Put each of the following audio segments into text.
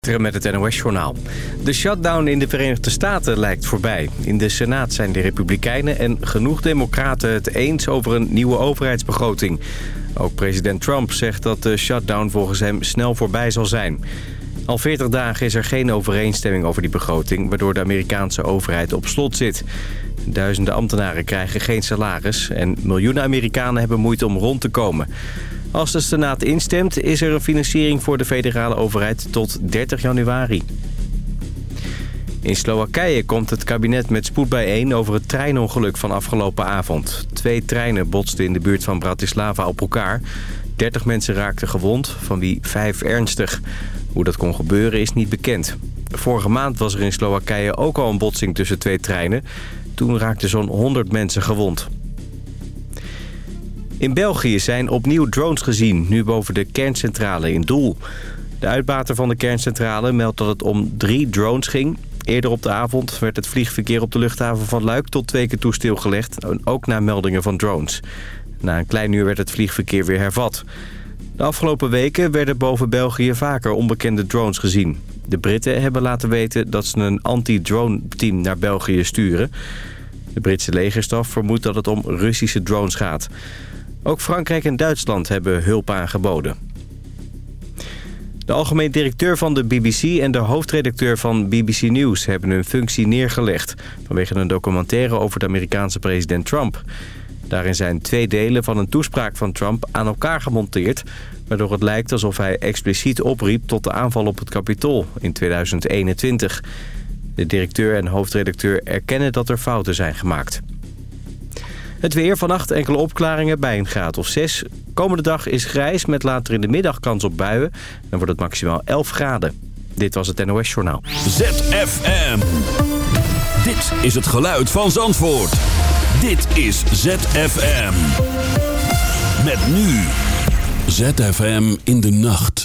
met het NOS-journaal. De shutdown in de Verenigde Staten lijkt voorbij. In de Senaat zijn de Republikeinen en genoeg democraten het eens over een nieuwe overheidsbegroting. Ook president Trump zegt dat de shutdown volgens hem snel voorbij zal zijn. Al 40 dagen is er geen overeenstemming over die begroting... waardoor de Amerikaanse overheid op slot zit. Duizenden ambtenaren krijgen geen salaris... en miljoenen Amerikanen hebben moeite om rond te komen... Als de Senaat instemt is er een financiering voor de federale overheid tot 30 januari. In Slowakije komt het kabinet met spoed bijeen over het treinongeluk van afgelopen avond. Twee treinen botsten in de buurt van Bratislava op elkaar. 30 mensen raakten gewond, van wie vijf ernstig. Hoe dat kon gebeuren is niet bekend. Vorige maand was er in Slowakije ook al een botsing tussen twee treinen. Toen raakten zo'n 100 mensen gewond. In België zijn opnieuw drones gezien, nu boven de kerncentrale in Doel. De uitbater van de kerncentrale meldt dat het om drie drones ging. Eerder op de avond werd het vliegverkeer op de luchthaven van Luik tot twee keer toe stilgelegd. Ook na meldingen van drones. Na een klein uur werd het vliegverkeer weer hervat. De afgelopen weken werden boven België vaker onbekende drones gezien. De Britten hebben laten weten dat ze een anti-drone team naar België sturen. De Britse legerstaf vermoedt dat het om Russische drones gaat. Ook Frankrijk en Duitsland hebben hulp aangeboden. De algemeen directeur van de BBC en de hoofdredacteur van BBC News hebben hun functie neergelegd... vanwege een documentaire over de Amerikaanse president Trump. Daarin zijn twee delen van een toespraak van Trump aan elkaar gemonteerd... waardoor het lijkt alsof hij expliciet opriep tot de aanval op het Capitool in 2021. De directeur en hoofdredacteur erkennen dat er fouten zijn gemaakt. Het weer, vannacht enkele opklaringen bij een graad of 6. Komende dag is grijs met later in de middag kans op buien. Dan wordt het maximaal 11 graden. Dit was het NOS Journaal. ZFM. Dit is het geluid van Zandvoort. Dit is ZFM. Met nu. ZFM in de nacht.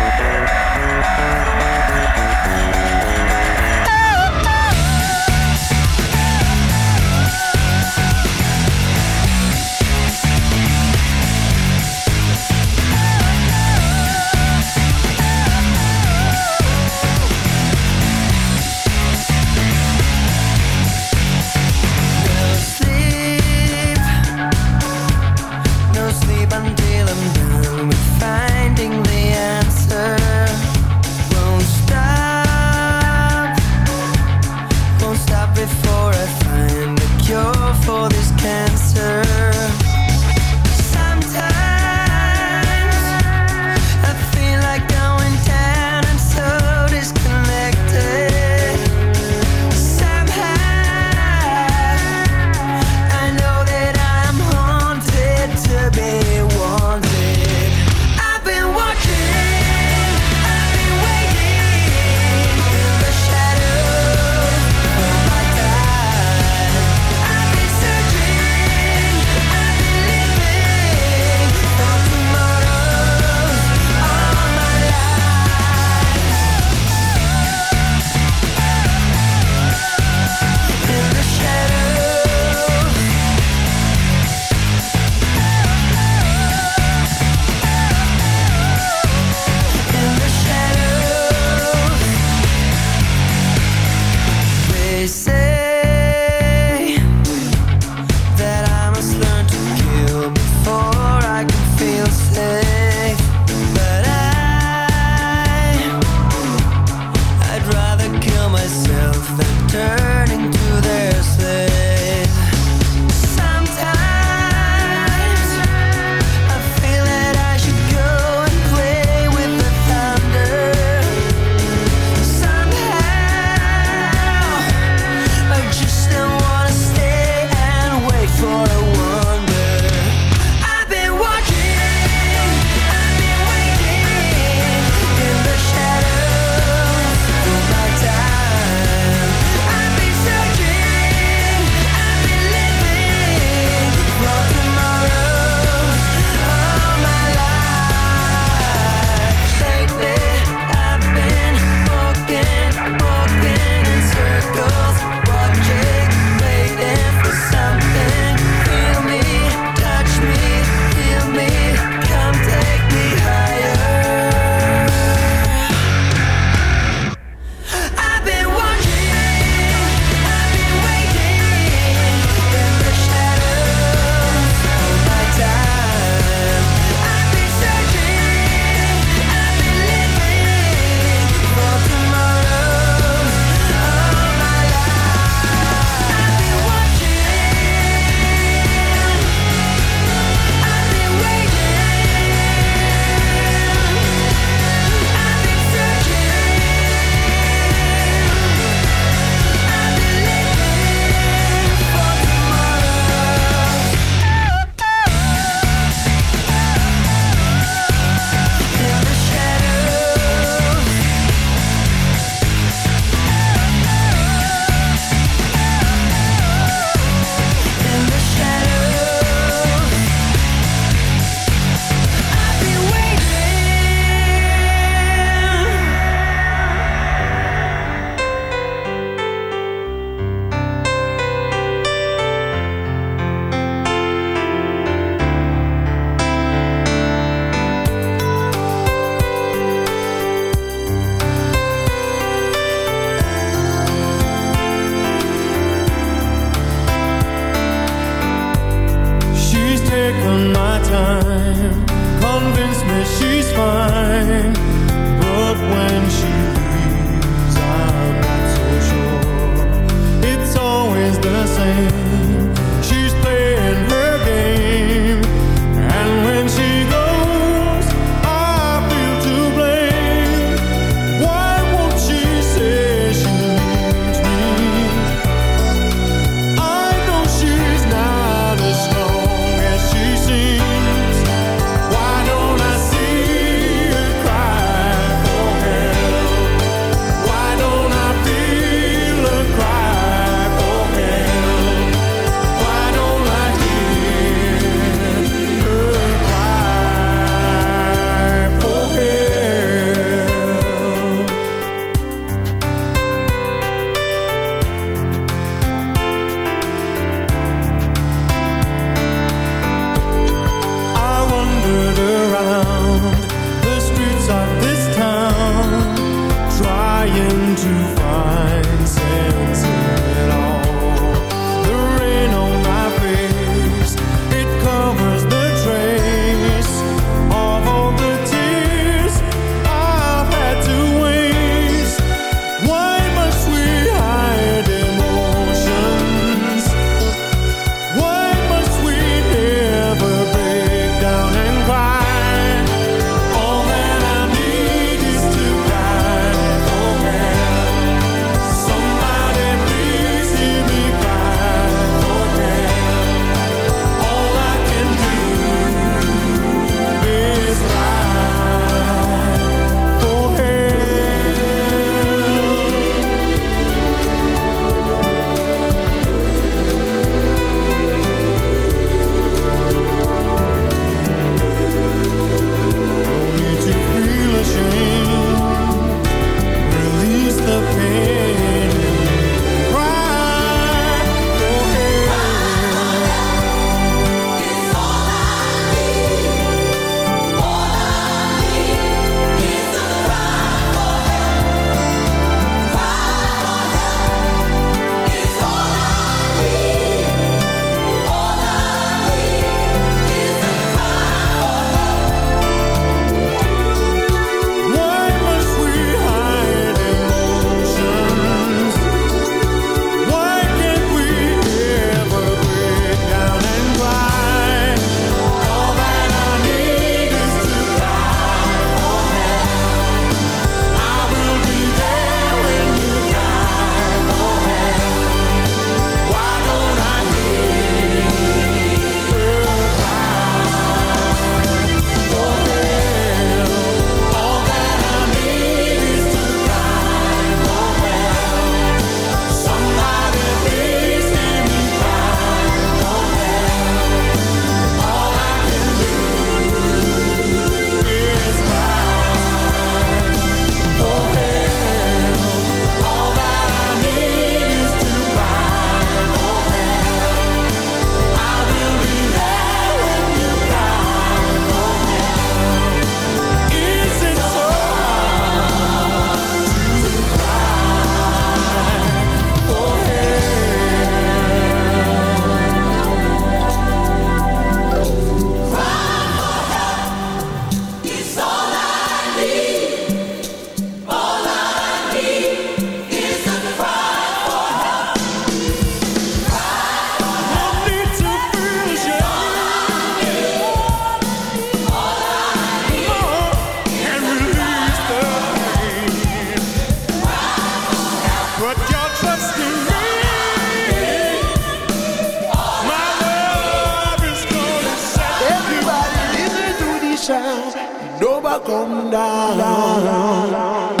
shall never come down.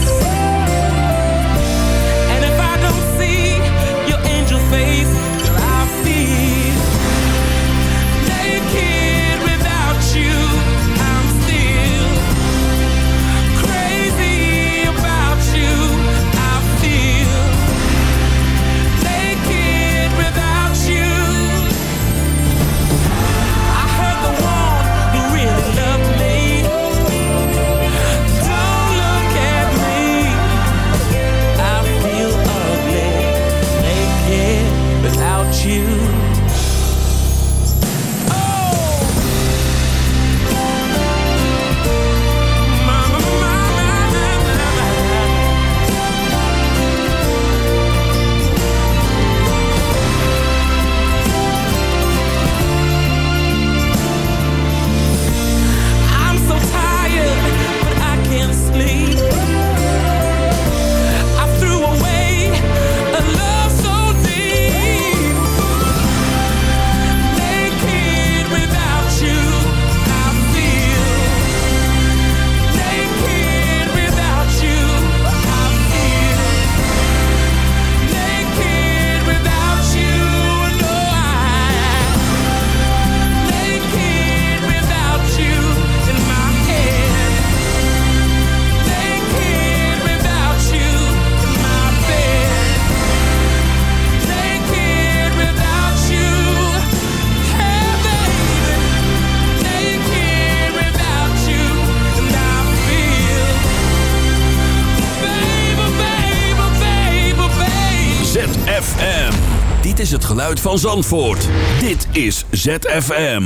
Van Zandvoort. Dit is ZFM.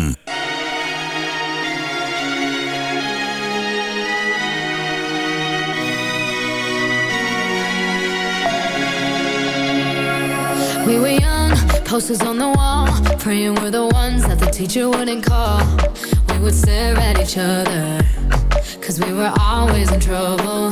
We were young, posters on the wall. Praying we're the ones that the teacher wouldn't call. We would stare at each other. Cause we were always in trouble.